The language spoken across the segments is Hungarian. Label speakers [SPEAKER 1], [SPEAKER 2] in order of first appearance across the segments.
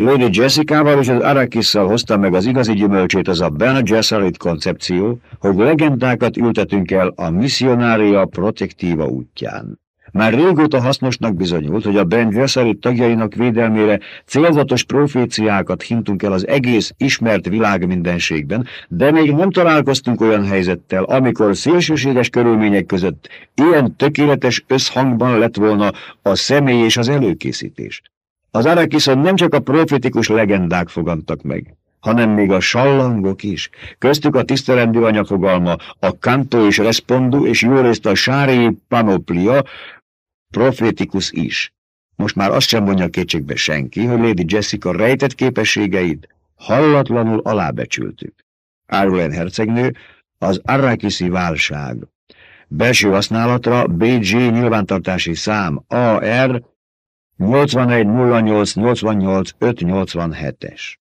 [SPEAKER 1] Lady Jessica-val és az Arakisszal hozta meg az igazi gyümölcsét az a Ben Gesserit koncepció, hogy legendákat ültetünk el a missionária protektíva útján. Már régóta hasznosnak bizonyult, hogy a Ben Gesserit tagjainak védelmére célzatos proféciákat hintunk el az egész ismert világ mindenségben, de még nem találkoztunk olyan helyzettel, amikor szélsőséges körülmények között ilyen tökéletes összhangban lett volna a személy és az előkészítés. Az Arakiszon nem csak a profetikus legendák fogantak meg, hanem még a sallangok is. Köztük a tisztelendő anyafogalma, a kanto és respondu, és jó a sári panoplia, profetikus is. Most már azt sem mondja kétségbe senki, hogy Lady Jessica rejtett képességeit hallatlanul alábecsültük. Árulén hercegnő, az Arrakiszi válság. Belső használatra BG nyilvántartási szám AR 81 08 88 587-es.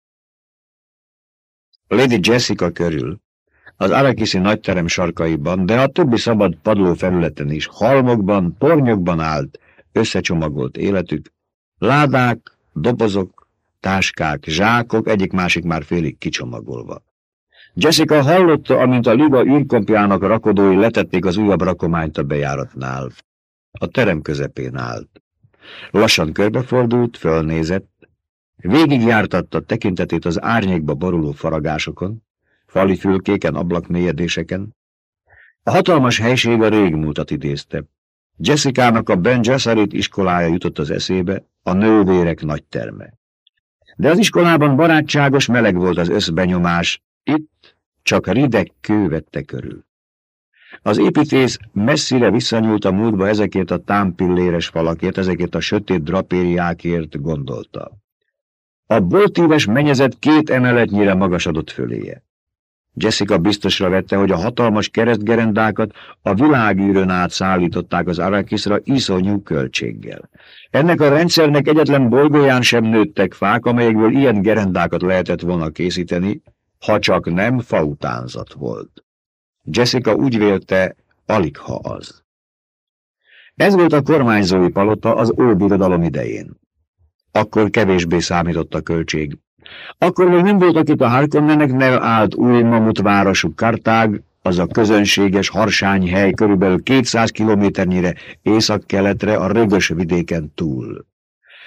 [SPEAKER 1] Lady Jessica körül, az Arakiszi nagyterem sarkaiban, de a többi szabad padló felületen is, halmokban, tornyokban állt, összecsomagolt életük, ládák, dobozok, táskák, zsákok, egyik-másik már félig kicsomagolva. Jessica hallotta, amint a liga űrkompjának rakodói letették az újabb rakományt a bejáratnál. A terem közepén állt. Lassan körbefordult, fölnézett, végigjártatta tekintetét az árnyékba boruló faragásokon, fali fülkéken, ablakmélyedéseken. A hatalmas helység a régmúltat idézte. Jessica-nak a Ben Gesserit iskolája jutott az eszébe, a nővérek nagy terme. De az iskolában barátságos, meleg volt az összbenyomás, itt csak rideg kő vette körül. Az építész messzire visszanyúlt a múltba ezekért a támpilléres falakért, ezekért a sötét drapériákért gondolta. A boltíves menyezet két emeletnyire magasodott föléje. Jessica biztosra vette, hogy a hatalmas keresztgerendákat a világűrön át szállították az Arakisra iszonyú költséggel. Ennek a rendszernek egyetlen bolygóján sem nőttek fák, amelyekből ilyen gerendákat lehetett volna készíteni, ha csak nem fautánzat volt. Jessica úgy vélte, alig ha az. Ez volt a kormányzói palota az óbirodalom idején. Akkor kevésbé számított a költség. Akkor még nem voltak itt a Harkonneneknél állt új mamutvárosú Kartág, az a közönséges harsány hely körülbelül 200 kilométernyire észak-keletre a rögös vidéken túl.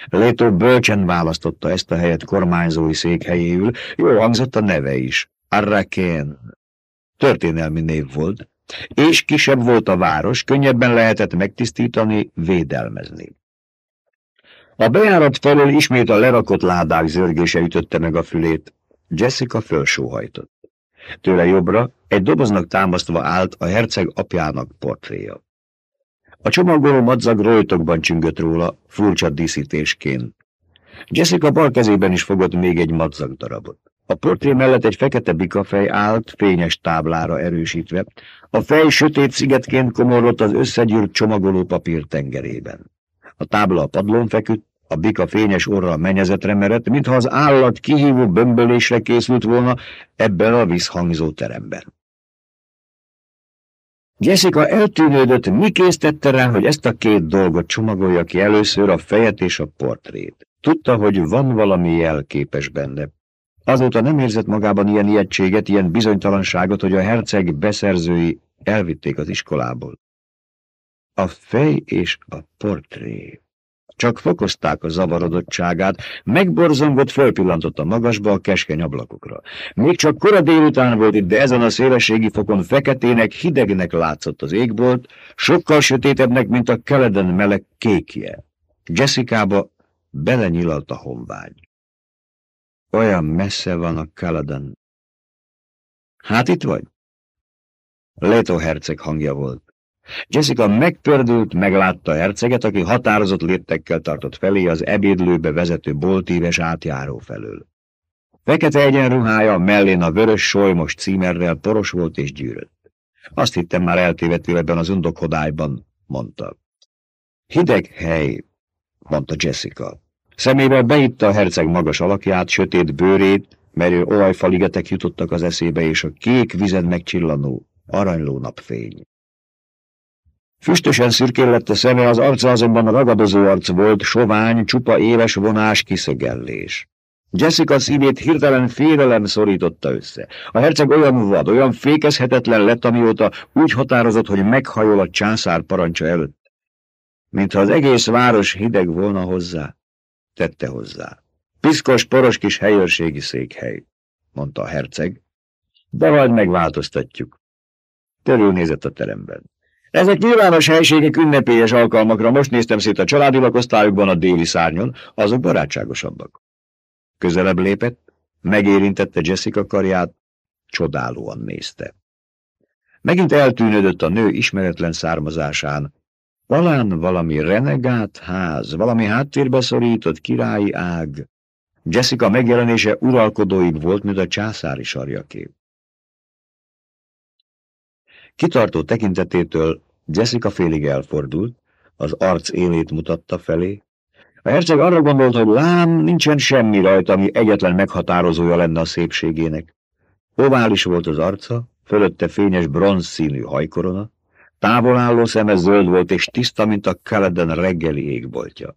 [SPEAKER 1] Létó bölcsen választotta ezt a helyet kormányzói székhelyéül, jó hangzott a neve is, Arrakén. Történelmi név volt, és kisebb volt a város, könnyebben lehetett megtisztítani, védelmezni. A bejárat felől ismét a lerakott ládák zörgése ütötte meg a fülét. Jessica fölsóhajtott. Tőle jobbra egy doboznak támasztva állt a herceg apjának portréja. A csomagoló madzag rojtokban csüngött róla, furcsa díszítésként. Jessica bal kezében is fogott még egy madzag darabot. A portré mellett egy fekete bikafej állt, fényes táblára erősítve. A fej sötét szigetként komorott az összegyűrt csomagoló papír tengerében. A tábla a padlón feküdt, a bika fényes orra menyezetre merett, mintha az állat kihívó bömbölésre készült volna ebben a visszhangzó teremben. Jessica eltűnődött, mi késztette rá, hogy ezt a két dolgot csomagolja ki először a fejet és a portrét. Tudta, hogy van valami jelképes benne. Azóta nem érzett magában ilyen ijegységet, ilyen bizonytalanságot, hogy a herceg beszerzői elvitték az iskolából. A fej és a portré. Csak fokozták a zavarodottságát, megborzongott, fölpillantott a magasba a keskeny ablakokra. Még csak kora délután volt itt, de ezen a szélességi fokon feketének, hidegnek látszott az égbolt, sokkal sötétebbnek, mint a keleden meleg kékje. Jessica-ba belenyilalt a honvágy. Olyan messze van a Kaladan. Hát itt vagy? Leto herceg hangja volt. Jessica megpördült, meglátta herceget, aki határozott léptekkel tartott felé az ebédlőbe vezető boltíves átjáró felől. Fekete egyenruhája, mellén a vörös solymos címerrel poros volt és gyűrött. Azt hittem már eltévedtél ebben az undokhodályban, mondta. Hideg hely, mondta Jessica. Szemével beitta a herceg magas alakját, sötét bőrét, merő olajfaligetek jutottak az eszébe, és a kék vizen megcsillanó, aranyló napfény. Füstösen szürkén lett a szeme, az arca azonban ragadozó arc volt, sovány, csupa éles vonás, kiszögellés. Jessica szívét hirtelen félelem szorította össze. A herceg olyan vad, olyan fékezhetetlen lett, amióta úgy határozott, hogy meghajol a császár parancsa előtt. Mintha az egész város hideg volna hozzá, tette hozzá. Piszkos, poros kis helyőrségi székhely, mondta a herceg, de majd megváltoztatjuk. Körülnézett a teremben. Ezek nyilvános helységek ünnepélyes alkalmakra, most néztem szét a családi lakosztályokban a déli szárnyon, azok barátságosabbak. Közelebb lépett, megérintette Jessica karját, csodálóan nézte. Megint eltűnődött a nő ismeretlen származásán. Talán valami renegát ház, valami háttérbe szorított királyi ág. Jessica megjelenése uralkodóig volt, mint a császári sarjakép. Kitartó tekintetétől Jessica félig elfordult, az arc élét mutatta felé. A herceg arra gondolt, hogy lám, nincsen semmi rajta, ami egyetlen meghatározója lenne a szépségének. Ovális volt az arca, fölötte fényes bronz színű hajkorona, távolálló szeme zöld volt és tiszta, mint a Kaleden reggeli égboltja.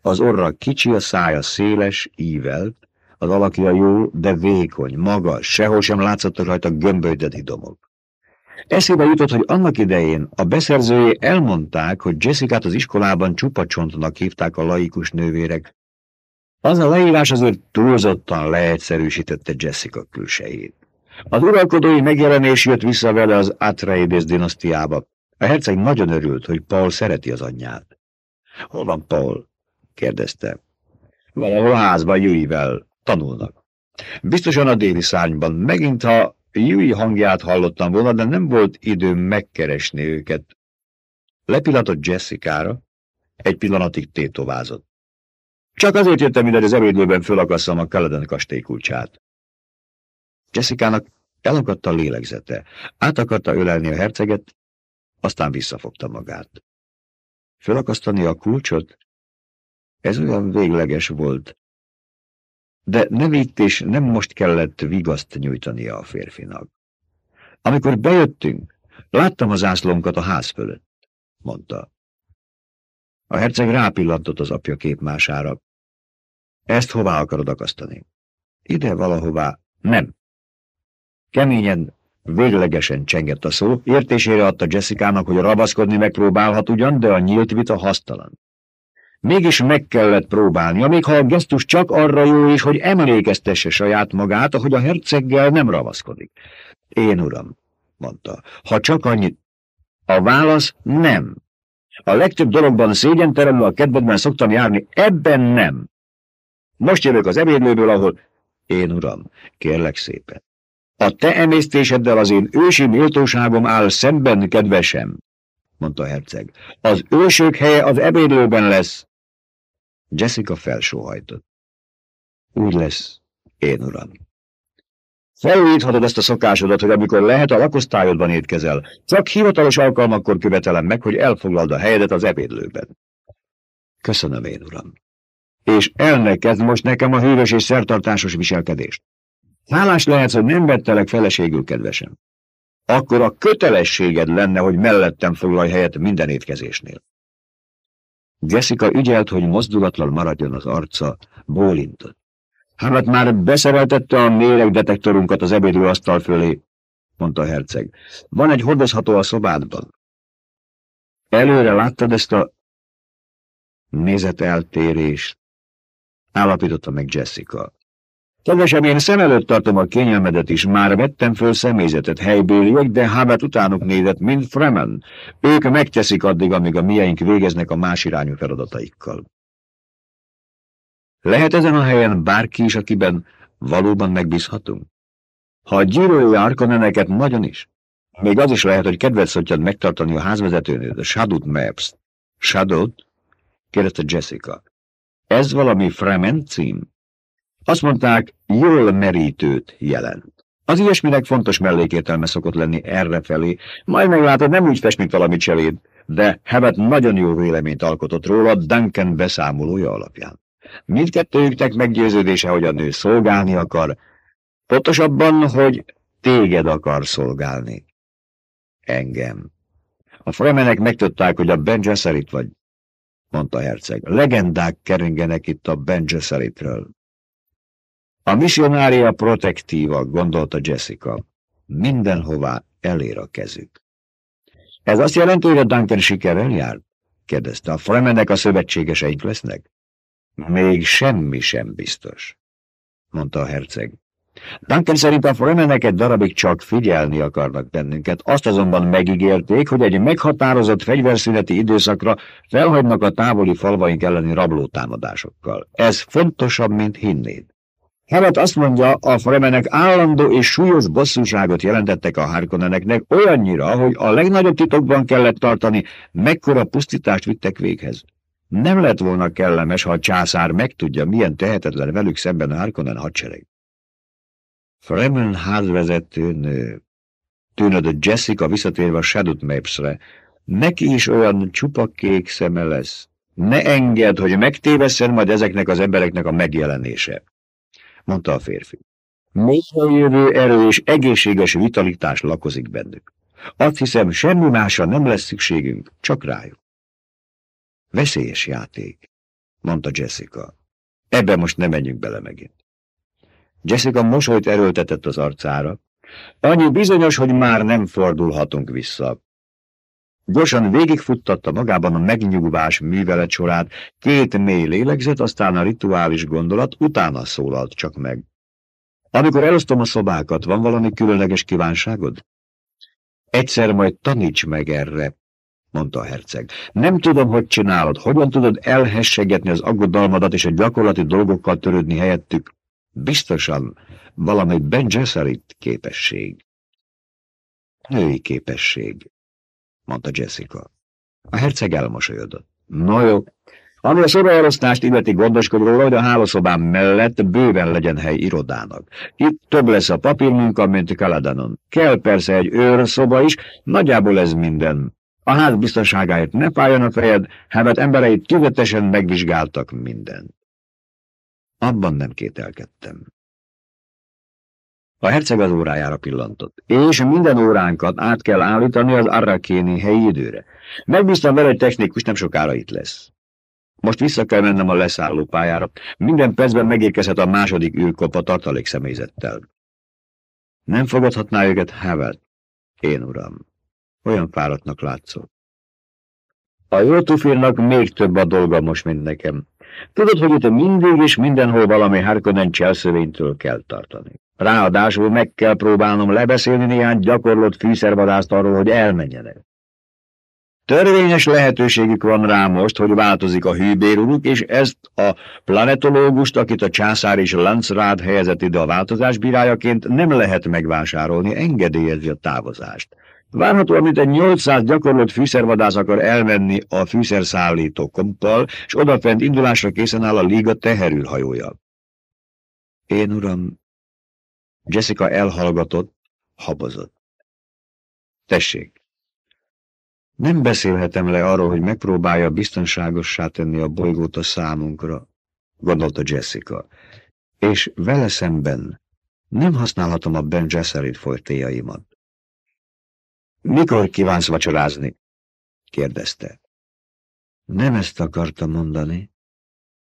[SPEAKER 1] Az orra kicsi, a szája széles, ívelt, az alakja jó, de vékony, magas, sehol sem látszottak rajta gömbölyded idomok. Eszébe jutott, hogy annak idején a beszerzői elmondták, hogy Jessica-t az iskolában csupacsontnak hívták a laikus nővérek. Az a leírás azért túlzottan leegyszerűsítette Jessica külsejét. Uralkodói megjelenés jött vissza vele az Atreides dinasztiába. A herceg nagyon örült, hogy Paul szereti az anyját. Hol van Paul? kérdezte. Valahol a házban Jüivel tanulnak. Biztosan a déli szárnyban, megint ha Júi hangját hallottam volna, de nem volt időm megkeresni őket. Lepillantott Jessica-ra, egy pillanatig tétovázott. Csak azért jöttem ide, hogy az ebédlőben fölakasszam a Kaleden kastély kulcsát. Jessica-nak elakadt a lélegzete. Át akarta ölelni a herceget, aztán visszafogta magát. Fölakasztani a kulcsot? Ez olyan végleges volt, de nem itt és nem most kellett vigaszt nyújtania a férfinak. Amikor bejöttünk, láttam az ászlónkat a ház fölött, mondta. A herceg rápillantott az apja képmására. Ezt hová akarod akasztani? Ide valahová. Nem. Keményen, véglegesen csengett a szó, értésére adta Jessica-nak, hogy rabaszkodni megpróbálhat ugyan, de a nyílt vita hasztalan. Mégis meg kellett próbálnia, még ha a gesztus csak arra jó is, hogy emlékeztesse saját magát, ahogy a herceggel nem ravaszkodik. Én, uram, mondta, ha csak annyit. A válasz nem. A legtöbb dologban szégyenteremlő a kedvedben szoktam járni, ebben nem. Most jövök az ebédlőből, ahol... Én, uram, kérlek szépen. A te emésztéseddel az én ősi méltóságom áll szemben, kedvesem, mondta herceg. Az ősök helye az ebédlőben lesz. Jessica felsóhajtott. Úgy lesz, én uram. Felújíthatod ezt a szokásodat, hogy amikor lehet a lakosztályodban étkezel, csak hivatalos alkalmakkor követelem meg, hogy elfoglald a helyedet az ebédlőben. Köszönöm én, uram. És elnekezd most nekem a hűvös és szertartásos viselkedést. Hálás lehetsz, hogy nem vettelek feleségül, kedvesem. Akkor a kötelességed lenne, hogy mellettem foglalj helyet minden étkezésnél. Jessica ügyelt, hogy mozdulatlan maradjon az arca, bólintott. Hát már beszereltette a méregdetektorunkat az ebédlőasztal fölé, mondta a herceg. Van egy hordozható a szobádban. Előre láttad ezt a nézeteltérést? Állapította meg Jessica. Kedvesem, én szem előtt tartom a kényelmedet is, már vettem föl személyzetet helybéliek, de Habet utánuk nézett, mint Fremen. Ők megteszik addig, amíg a miénk végeznek a más irányú feladataikkal. Lehet ezen a helyen bárki is, akiben valóban megbízhatunk? Ha gyűrölje Arkoneneket nagyon is, még az is lehet, hogy kedvet szokjad megtartani a házvezetőnőt, a Shadowt Maps. Shadowt? kérdezte Jessica. Ez valami Fremen cím? Azt mondták, jól merítőt jelent. Az ilyesminek fontos mellékértelme szokott lenni errefelé, majd meglátod, nem úgy fest, mint valami cseléd, de Hevet nagyon jó véleményt alkotott róla Duncan beszámolója alapján. Mindkettőjüknek meggyőződése, hogy a nő szolgálni akar, pontosabban, hogy téged akar szolgálni. Engem. A fremenek megtudták, hogy a Ben Gesserit vagy, mondta herceg. Legendák keringenek itt a Ben Gesseritről. A missionária protektíva, gondolta Jessica. Mindenhová elér a kezük. Ez azt jelenti, hogy a Duncan sikerrel jár? kérdezte. A Fremenek a szövetségeseink lesznek? Még semmi sem biztos, mondta a herceg. Duncan szerint a Fremenek egy darabig csak figyelni akarnak bennünket, azt azonban megígérték, hogy egy meghatározott fegyverszüneti időszakra felhagynak a távoli falvaink elleni rablótámadásokkal. Ez fontosabb, mint hinnéd. Hevet azt mondja, a Fremenek állandó és súlyos bosszúságot jelentettek a Harkonneneknek olyannyira, hogy a legnagyobb titokban kellett tartani, mekkora pusztítást vittek véghez. Nem lett volna kellemes, ha a császár megtudja, milyen tehetetlen velük szemben a Harkonnen hadsereg. Fremen házvezető nő. Tűnödött Jessica visszatérve a Shadow Mapsre. Neki is olyan csupa kék szeme lesz. Ne engedd, hogy megtévesszen majd ezeknek az embereknek a megjelenése mondta a férfi. Mélyre erő és egészséges vitalitás lakozik bennük. Azt hiszem, semmi másra nem lesz szükségünk, csak rájuk. Veszélyes játék, mondta Jessica. Ebbe most nem menjünk bele megint. Jessica mosolyt erőltetett az arcára. Annyi bizonyos, hogy már nem fordulhatunk vissza. Gyorsan végigfuttatta magában a megnyugvás művelet sorát, két mély lélegzet, aztán a rituális gondolat, utána szólalt csak meg. Amikor elosztom a szobákat, van valami különleges kívánságod? Egyszer majd taníts meg erre, mondta a herceg. Nem tudom, hogy csinálod, hogyan tudod elhessegetni az aggodalmadat és a gyakorlati dolgokkal törődni helyettük. Biztosan valami Ben Gesserit képesség. Női képesség mondta Jessica. A herceg elmosolyodott. No jó, ami a szobaelosztást illeti gondoskodj róla, hogy a hálószobám mellett bőven legyen hely irodának. Itt több lesz a papírmunka, mint Kaladanon. Kell persze egy őrszoba is, nagyjából ez minden. A ház biztonságáért ne fájjon a fejed, hát embereit tüzetesen megvizsgáltak mindent. Abban nem kételkedtem. A herceg az órájára pillantott. És minden óránkat át kell állítani az arrakéni helyi időre. Megbíztam vele, hogy technikus nem sokára itt lesz. Most vissza kell mennem a leszállópályára. Minden percben megérkezhet a második űrkop a tartalék személyzettel. Nem fogadhatná őket Havel? Én, uram. Olyan fáradtnak látszol. A jó tufírnak még több a dolga most, mint nekem. Tudod, hogy itt mindig és mindenhol valami Harkonnen cselszövénytől kell tartani. Ráadásul meg kell próbálnom lebeszélni néhány gyakorlott fűszervadászt arról, hogy elmenjenek. Törvényes lehetőségük van rá most, hogy változik a hűbéruluk, és ezt a planetológust, akit a császár és Lancrád helyezett ide a változás bírájaként, nem lehet megvásárolni, engedélyezi a távozást. Várhatóan, mint egy 800 gyakorlott fűszervadász akar elmenni a fűszerszállító kompal, és odafent indulásra készen áll a Liga teherülhajója. Én, uram, Jessica elhallgatott, habozott. Tessék, nem beszélhetem le arról, hogy megpróbálja biztonságossá tenni a bolygót a számunkra, gondolta Jessica, és vele szemben nem használhatom a Ben Gesserit folytéjaimat. Mikor kívánsz vacsorázni? kérdezte. Nem ezt akarta mondani,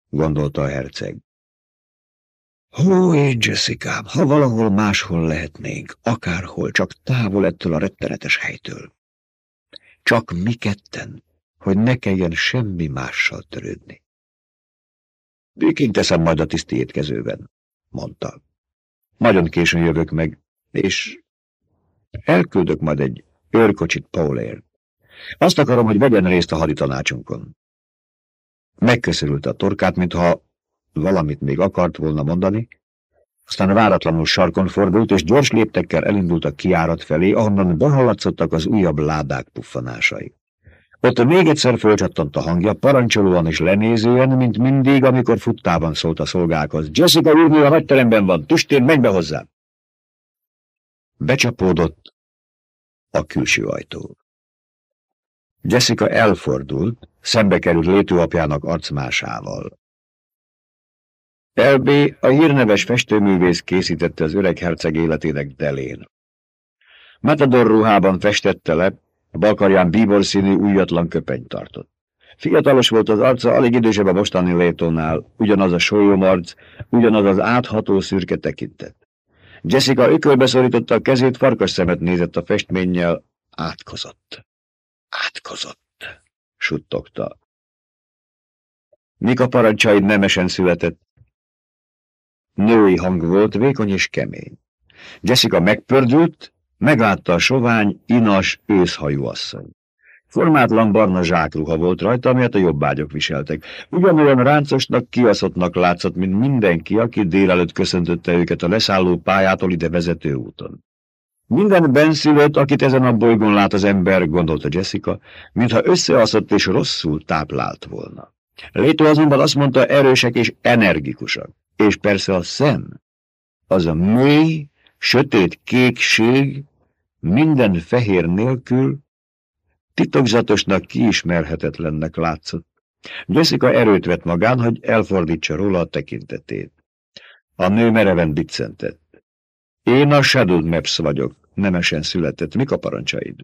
[SPEAKER 1] gondolta a herceg. Hó, én Jessica, ha valahol máshol lehetnénk, akárhol, csak távol ettől a rettenetes helytől. Csak mi ketten, hogy ne kelljen semmi mással törődni. Békén teszem majd a tiszti étkezőben, mondta. Nagyon későn jövök meg, és elküldök majd egy őrkocsit Paulért. Azt akarom, hogy vegyen részt a haditanácsunkon. Megköszörült a torkát, mintha valamit még akart volna mondani, aztán váratlanul sarkon fordult, és gyors léptekkel elindult a kiárat felé, ahonnan behallatszottak az újabb ládák puffanásai. Ott még egyszer fölcsattant a hangja, parancsolóan és lenézően, mint mindig, amikor futtában szólt a szolgákhoz. Jessica úrnő a nagyteremben van, tüstér, menj be hozzá! Becsapódott a külső ajtó. Jessica elfordult, szembe került létőapjának arcmásával. LB a hírneves festőművész készítette az öreg herceg életének delén. Matador ruhában festette le, a balkarján bíbor színű újatlan köpenyt tartott. Fiatalos volt az arca, alig idősebb a mostani létónál, ugyanaz a sólyom ugyanaz az átható szürke tekintet. Jessica ökölbe szorította a kezét, farkas szemet nézett a festménnyel, átkozott. Átkozott, suttogta. Mika parancsaid nemesen született. Női hang volt, vékony és kemény. Jessica megpördült, meglátta a sovány, inas, őszhajú asszony. Formátlan barna zsákruha volt rajta, amelyet a jobbágyok viseltek. Ugyanolyan ráncosnak, kiaszottnak látszott, mint mindenki, aki délelőtt köszöntötte őket a leszálló pályától ide vezető úton. Minden benszülött, akit ezen a bolygón lát az ember, gondolta Jessica, mintha összeaszott és rosszul táplált volna. Létó azonban azt mondta, erősek és energikusak. És persze a szem, az a mély, sötét kékség, minden fehér nélkül, titokzatosnak kiismerhetetlennek látszott. Jessica erőt vett magán, hogy elfordítsa róla a tekintetét. A nő mereven biccentett. Én a Shadow Maps vagyok, nemesen született. Mik a parancsaid?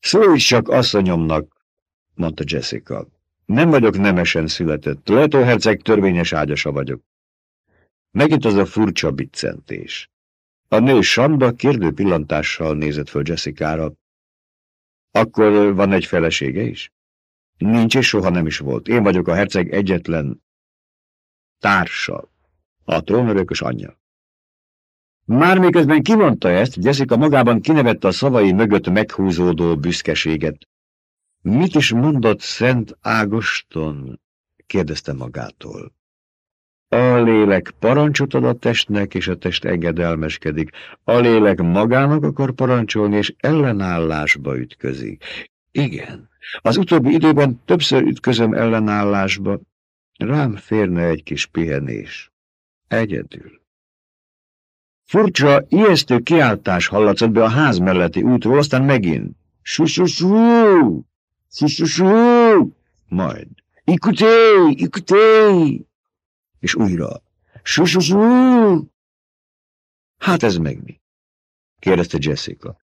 [SPEAKER 1] Szólj csak asszonyomnak, mondta Jessica. Nem vagyok nemesen született. Leto herceg törvényes ágyasa vagyok. Megint az a furcsa biccentés. A nő Sanda kérdő pillantással nézett föl Jessica-ra. Akkor van egy felesége is? Nincs és soha nem is volt. Én vagyok a herceg egyetlen társa, a trónörökös anyja. Már miközben kimondta ezt, Jessica magában kinevette a szavai mögött meghúzódó büszkeséget. Mit is mondott Szent Ágoston? kérdezte magától. A lélek parancsot ad a testnek, és a test engedelmeskedik. A lélek magának akar parancsolni, és ellenállásba ütközik. Igen, az utóbbi időben többször ütközöm ellenállásba. Rám férne egy kis pihenés. Egyedül. Furcsa, ijesztő kiáltás hallatszott be a ház melletti útról, aztán megint. Sussusú! Sussusú! Majd. Ikuté! Ikuté! és újra. Sussusú! Hát ez meg mi? kérdezte Jessica.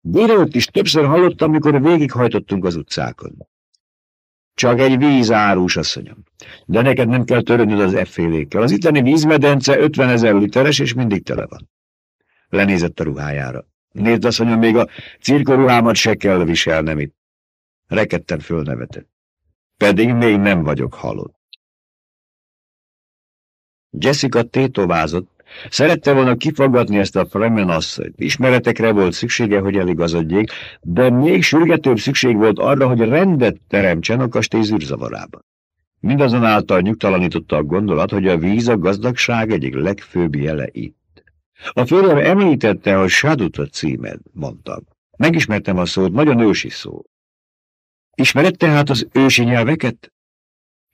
[SPEAKER 1] Délelőtt is többször hallottam, amikor végighajtottunk az utcákon. Csak egy vízárus, asszonyom. De neked nem kell törődnöd az effélékkel. Az itteni vízmedence 50 ezer literes, és mindig tele van. Lenézett a ruhájára. Nézd, asszonyom, még a cirkoruhámat se kell viselnem itt. Rekedten fölnevetett. Pedig még nem vagyok halott. Jessica tétovázott. Szerette volna kifaggatni ezt a Fremen asszonyt. Ismeretekre volt szüksége, hogy eligazodjék, de még sürgetőbb szükség volt arra, hogy rendet teremtsen a kastély zűrzavarában. Mindazonáltal nyugtalanította a gondolat, hogy a víz a gazdagság egyik legfőbb jele itt. A főröm említette, hogy Sadut a címed, mondta. Megismertem a szót, nagyon ősi szó. Ismered tehát az ősi nyelveket?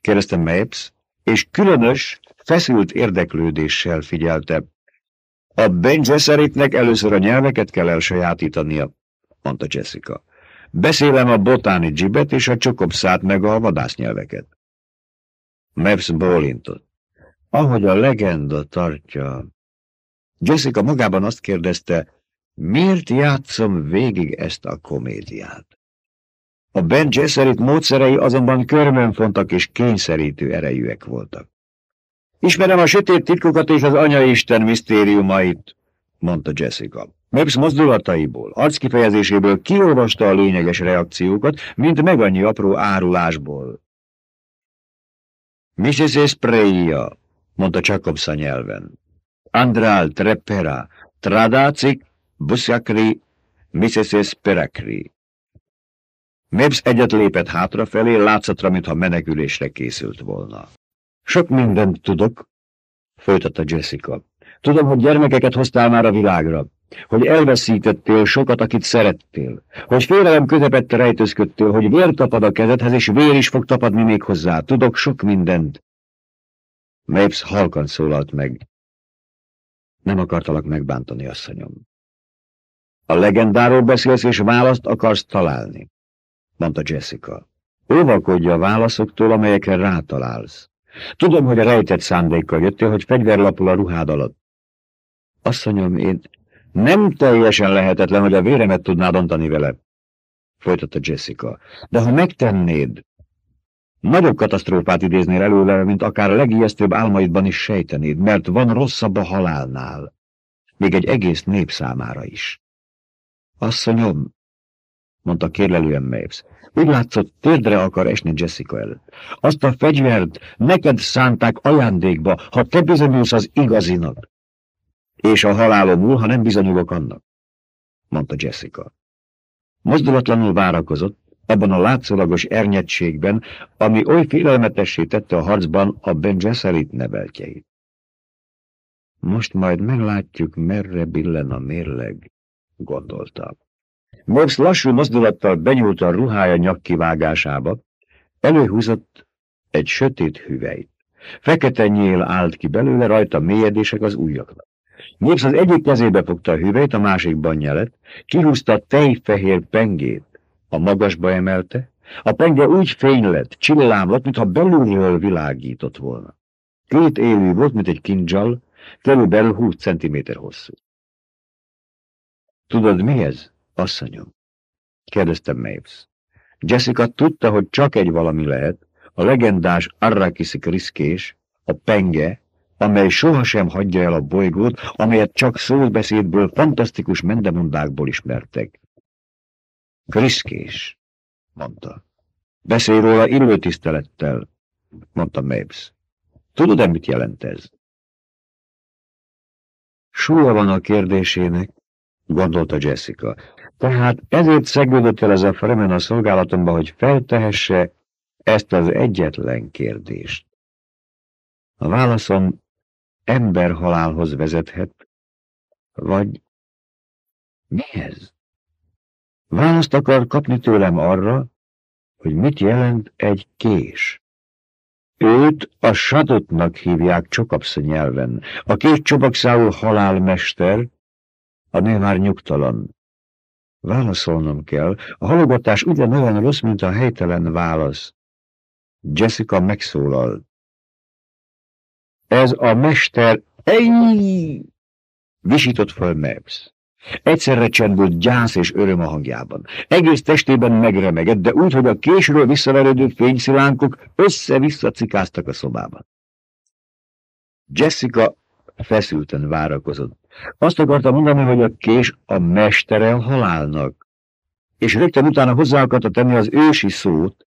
[SPEAKER 1] kérdezte Mapes, és különös, feszült érdeklődéssel figyelte. A Ben Gesseritnek először a nyelveket kell elsajátítania, mondta Jessica. Beszélem a botáni dzsibet és a csokobszát meg a vadásznyelveket. Mavs bólintott. Ahogy a legenda tartja. Jessica magában azt kérdezte, miért játszom végig ezt a komédiát? A Ben Gesserit módszerei azonban körmönfontak és kényszerítő erejűek voltak. Ismerem a sötét titkokat és az anyaisten misztériumait, mondta Jessica. Mebs mozdulataiból, arckifejezéséből kiolvasta a lényeges reakciókat, mint meg annyi apró árulásból. Mrs. Espreia, mondta Jacobsa nyelven. Andral Trepera, Tradácik, Buszakri, Mrs. Esperakri. Mebs egyet lépett hátrafelé, látszatra, mintha menekülésre készült volna. Sok mindent tudok, folytatta Jessica. Tudom, hogy gyermekeket hoztál már a világra, hogy elveszítettél sokat, akit szerettél, hogy félelem közepette rejtőzködtél, hogy vér tapad a kezedhez, és vér is fog tapadni még hozzá. Tudok sok mindent. Mapes halkan szólalt meg. Nem akartalak megbántani, asszonyom. A legendáról beszélsz, és választ akarsz találni, mondta Jessica. Óvakodja a válaszoktól, amelyekre rátalálsz. Tudom, hogy a rejtett szándékkal jöttél, hogy fegyverlapul a ruhád alatt. Asszonyom, én nem teljesen lehetetlen, hogy a véremet tudnád ontani vele, folytatta Jessica. De ha megtennéd, Nagyobb katasztrófát idéznél előle, mint akár a legijesztőbb álmaidban is sejtenéd, mert van rosszabb a halálnál. Még egy egész nép számára is. Asszonyom, mondta kérlelően Mapes, úgy látszott, térdre akar esni Jessica előtt. Azt a fegyvert neked szánták ajándékba, ha te bizonyulsz az igazinak. És a halálomul, ha nem bizonyulok annak, mondta Jessica. Mozdulatlanul várakozott, abban a látszólagos ernyettségben, ami oly félelmetessé tette a harcban a Ben Gesserit neveltjeit. Most majd meglátjuk, merre billen a mérleg, gondolta. Morse lassú mozdulattal benyúlt a ruhája nyakkivágásába, előhúzott egy sötét hüvelyt. Fekete nyél állt ki belőle, rajta mélyedések az ujjaknak. Morse az egyik kezébe fogta a hüvelyt, a másikban nyelet, kihúzta a tejfehér pengét, a magasba emelte, a penge úgy fény lett, csillámlott, mintha belülről világított volna. Két élő volt, mint egy kincsal, körülbelül 20 centiméter hosszú. Tudod mi ez? Asszonyom, kérdezte Maves. Jessica tudta, hogy csak egy valami lehet, a legendás Arrakiszi kriszkés, a penge, amely sohasem hagyja el a bolygót, amelyet csak szóbeszédből, fantasztikus mendemondákból ismertek. Kriszkés, mondta. Beszélj róla illő tisztelettel, mondta Mabes. Tudod-e, mit jelent ez? Súlya van a kérdésének, gondolta Jessica. Tehát ezért szegődött el ez a Fremen a szolgálatomba, hogy feltehesse ezt az egyetlen kérdést. A válaszom emberhalálhoz vezethet, vagy mi ez? Választ akar kapni tőlem arra, hogy mit jelent egy kés. Őt a sadotnak hívják csokapsza nyelven. A kés csobakszául halálmester, a nő már nyugtalan. Válaszolnom kell. A halogatás ugyanolyan rossz, mint a helytelen válasz. Jessica megszólal. Ez a mester... Ennyi! Visított föl Mabs. Egyszerre csend gyász és öröm a hangjában. Egész testében megremegett, de úgy, hogy a késről visszaverődő fényszilánkok össze-vissza cikáztak a szobában. Jessica feszülten várakozott. Azt akarta mondani, hogy a kés a mestere a halálnak, és rögtön utána hozzá akarta tenni az ősi szót,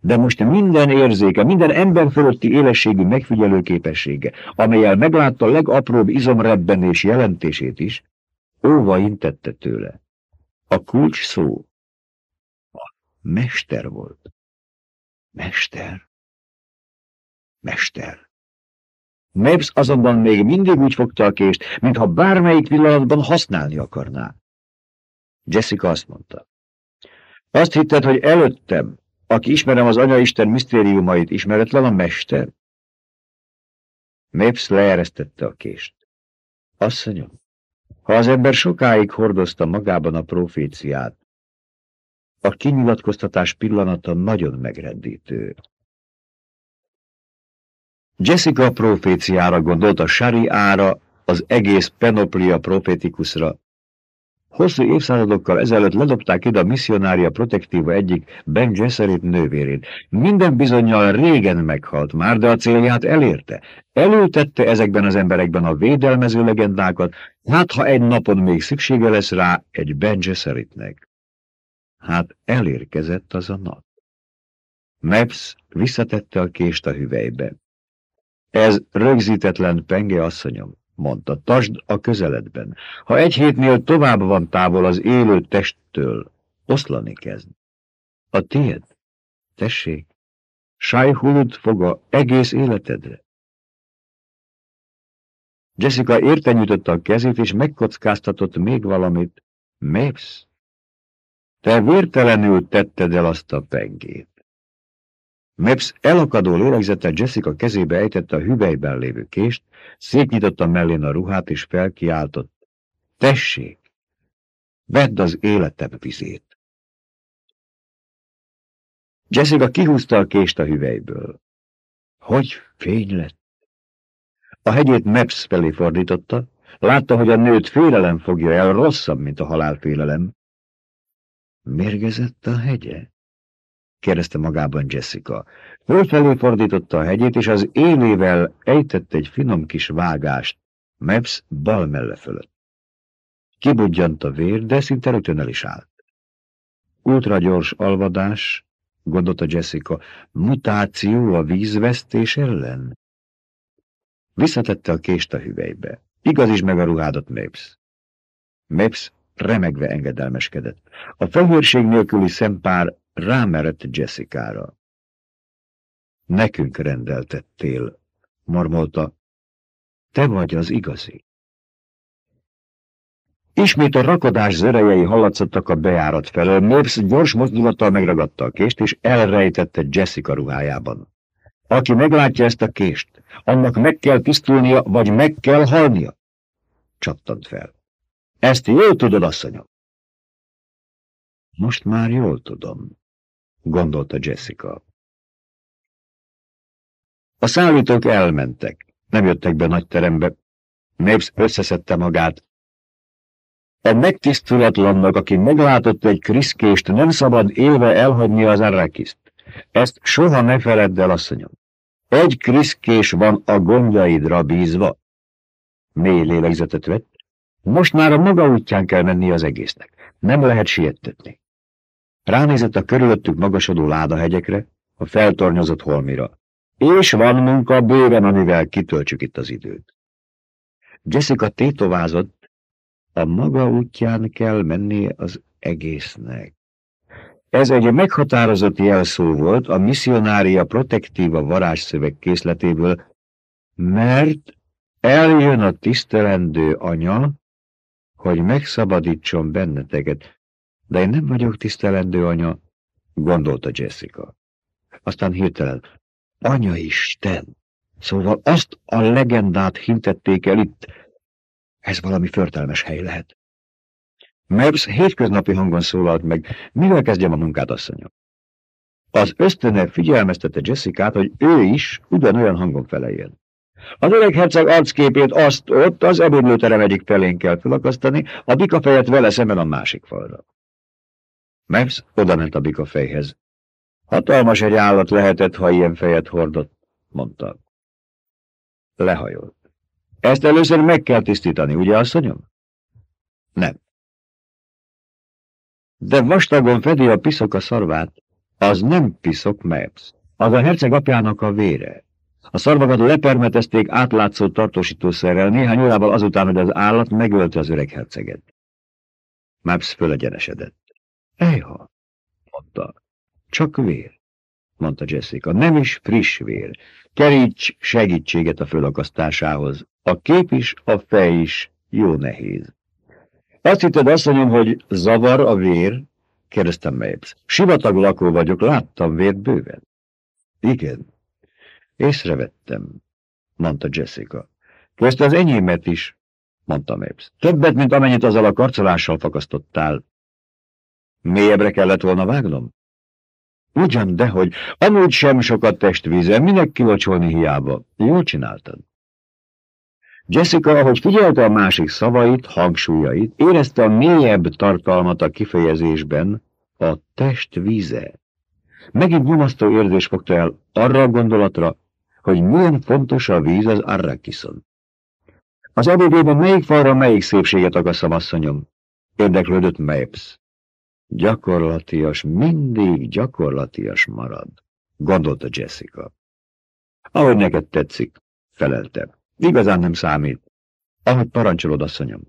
[SPEAKER 1] de most minden érzéke, minden ember fölötti élességű megfigyelő képessége, amelyel meglátta a legapróbb izomrebbenés jelentését is, óva intette tőle. A kulcs szó a mester volt. Mester. Mester. Mabs azonban még mindig úgy fogta a kést, mintha bármelyik pillanatban használni akarná. Jessica azt mondta. Azt hitted, hogy előttem, aki ismerem az Anyaisten misztériumait, ismeretlen a mester? Mabs leeresztette a kést. Asszonyom, ha az ember sokáig hordozta magában a proféciát, a kinyilatkoztatás pillanata nagyon megrendítő. Jessica proféciára gondolt a Shariára, az egész Penoplia profétikusra. Hosszú évszázadokkal ezelőtt ledobták ide a misszionária protektíva egyik Ben Gesserit nővérét. Minden bizonyal régen meghalt már, de a célját elérte. Előtette ezekben az emberekben a védelmező legendákat, hát ha egy napon még szüksége lesz rá egy Ben Gesseritnek. Hát elérkezett az a nap. Maps visszatette a kést a hüvelybe. Ez rögzítetlen penge asszonyom, mondta, tasd a közeledben. Ha egy hétnél tovább van távol az élő testtől, oszlani kezd. A tiéd? Tessék, Sájhulud foga egész életedre. Jessica értenyütötte a kezét, és megkockáztatott még valamit. Mépsz? Te vértelenül tetted el azt a pengét. Maps elakadó lélegzettel Jessica kezébe ejtette a hüvelyben lévő kést, szétnyitotta mellén a ruhát és felkiáltott. Tessék! Vedd az életem vizét! Jessica kihúzta a kést a hüvelyből. Hogy fény lett! A hegyét Maps felé fordította, látta, hogy a nőt félelem fogja el, rosszabb, mint a halálfélelem. Mérgezett a hegye? Kérdezte magában Jessica. Fölfelé fordította a hegyét, és az élével ejtett egy finom kis vágást Maps bal melle fölött. Kibudjant a vér, de szinte rögtön el is állt. Ultragyors alvadás, gondolta Jessica, mutáció a vízvesztés ellen? Visszatette a kést a hüvelybe. Igaz is meg a ruhádat Mapes. Mapes remegve engedelmeskedett. A fehőrség nélküli szempár rámerett Jessica-ra. Nekünk rendeltettél, mormolta. Te vagy az igazi. Ismét a rakodás zörejei hallatszottak a bejárat felől. Mapes gyors mozdulattal megragadta a kést, és elrejtette Jessica ruhájában. Aki meglátja ezt a kést, annak meg kell tisztulnia, vagy meg kell halnia. Csattant fel. Ezt jól tudod, asszonyom. Most már jól tudom, gondolta Jessica. A szállítók elmentek. Nem jöttek be nagy terembe. Mapes összeszedte magát. A megtisztulatlannak, aki meglátott egy kriszkést, nem szabad élve elhagyni az arrakiszt. Ezt soha ne feledd el, asszonyom. Egy kriszkés van a gondjaidra bízva. Mély lélegzetet vett. Most már a maga útján kell menni az egésznek. Nem lehet siettetni. Ránézett a körülöttük magasodó ládahegyekre, a feltornyozott holmira. És van munka bőven, amivel kitöltsük itt az időt. Jessica tétovázott, a maga útján kell menni az egésznek. Ez egy meghatározott jelszó volt a missionária protektíva varázsszöveg készletéből, mert eljön a tisztelendő anya, hogy megszabadítson benneteket. De én nem vagyok tisztelendő anya, gondolta Jessica. Aztán hirtelen, anya Isten! Szóval azt a legendát hintették el itt. Ez valami förtelmes hely lehet. Mebs hétköznapi hangon szólalt meg, mivel kezdjem a munkát, asszonyom? Az ösztöne figyelmeztette Jessica-t, hogy ő is ugyanolyan hangon feleljen. Az öreg herceg arcképét azt ott az ebédlőterem egyik felén kell felakasztani, a bikafejet vele szemben a másik falra. Mebs odament a bikafejhez. Hatalmas egy állat lehetett, ha ilyen fejet hordott, mondta. Lehajolt. Ezt először meg kell tisztítani, ugye, asszonyom? Nem. De vastagon fedi a piszok a szarvát. Az nem piszok, Mebs. Az a herceg apjának a vére. A szarvakat lepermetezték átlátszó tartósítószerrel néhány órával azután, hogy az állat megölte az öreg herceget. Maps fölegyenesedett. Ejha, mondta. Csak vér, mondta Jessica. Nem is friss vér. Keríts segítséget a fölakasztásához. A kép is, a fej is jó nehéz. Azt hitted, asszonyom, hogy zavar a vér? kérdeztem Mapes. Sivatag lakó vagyok, láttam vért bőven. Igen, Észrevettem, mondta Jessica. Közt az enyémet is, mondta Mapes. Többet, mint amennyit azzal a karcolással fakasztottál. Mélyebbre kellett volna vágnom? Ugyan, dehogy, amúgy sem sokat testvíze, minek kilocsolni hiába. Jól csináltad. Jessica, ahogy figyelte a másik szavait, hangsúlyait, érezte a mélyebb tartalmat a kifejezésben, a test. Megint nyomasztó érzés fogta el arra a gondolatra, hogy milyen fontos a víz az Arrakiszon. Az ebédében melyik falra melyik szépséget akasszam, asszonyom? Érdeklődött Mapes. Gyakorlatias, mindig gyakorlatias marad, gondolta Jessica. Ahogy neked tetszik, felelte. Igazán nem számít. Ahogy parancsolod, asszonyom.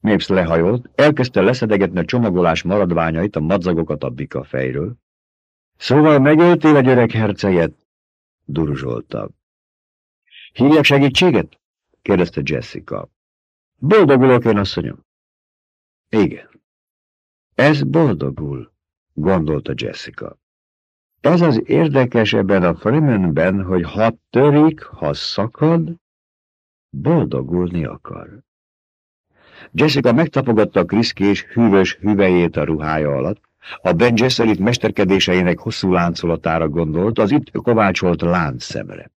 [SPEAKER 1] Mapes lehajolt, elkezdte leszedegetni a csomagolás maradványait, a madzagokat a bika fejről. Szóval megöltél egy öreg herceget, duruzsolta. Hívják segítséget? kérdezte Jessica. Boldogulok én, asszonyom. Igen. Ez boldogul, gondolta Jessica. Ez az érdekes ebben a Freemanben, hogy ha törik, ha szakad, boldogulni akar. Jessica megtapogatta kriszkés, hűvös hüvelyét a ruhája alatt, a Ben Gesserit mesterkedéseinek hosszú láncolatára gondolt, az itt kovácsolt szemre.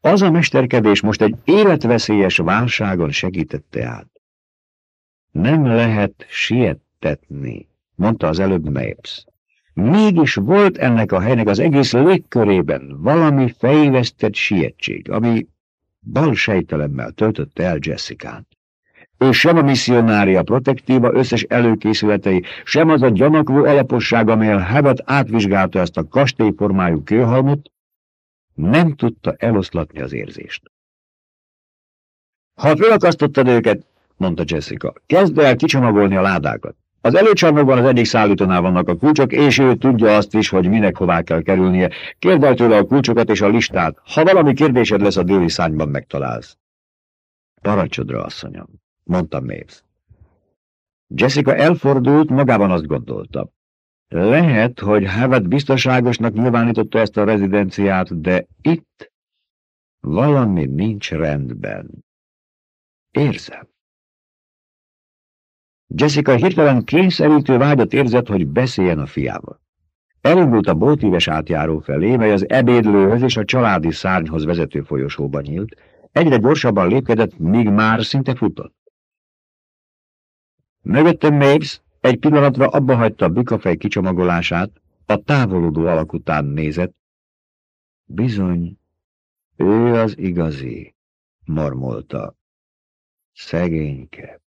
[SPEAKER 1] Az a mesterkedés most egy életveszélyes válságon segítette át. Nem lehet siettetni, mondta az előbb Mapes. Mégis volt ennek a helynek az egész légkörében valami fejvesztett sietség, ami bal sejtelemmel töltötte el Jessica-t. Ő sem a misszionária protektíva összes előkészületei, sem az a gyanakvó alaposság, amelyel Hebat átvizsgálta ezt a kastélyformájú kőhalmot, nem tudta eloszlatni az érzést. Ha fölakasztottad őket, mondta Jessica, kezd el kicsomagolni a ládákat. Az előcsarnokban az egyik szállítónál vannak a kulcsok, és ő tudja azt is, hogy minek hová kell kerülnie. Kérd el tőle a kulcsokat és a listát. Ha valami kérdésed lesz, a déli szányban megtalálsz. Parancsodra, asszonyom, mondta Maves. Jessica elfordult, magában azt gondolta. Lehet, hogy Howard biztonságosnak nyilvánította ezt a rezidenciát, de itt valami nincs rendben. Érzem. Jessica hirtelen kényszerítő vágyat érzett, hogy beszéljen a fiával. Elindult a boltíves átjáró felé, mely az ebédlőhöz és a családi szárnyhoz vezető folyosóba nyílt, egyre gyorsabban lépkedett, míg már szinte futott. Mögöttem Mapes egy pillanatra abba hagyta a bükafej kicsomagolását, a távolodó alak után nézett. Bizony, ő az igazi, mormolta. Szegényke.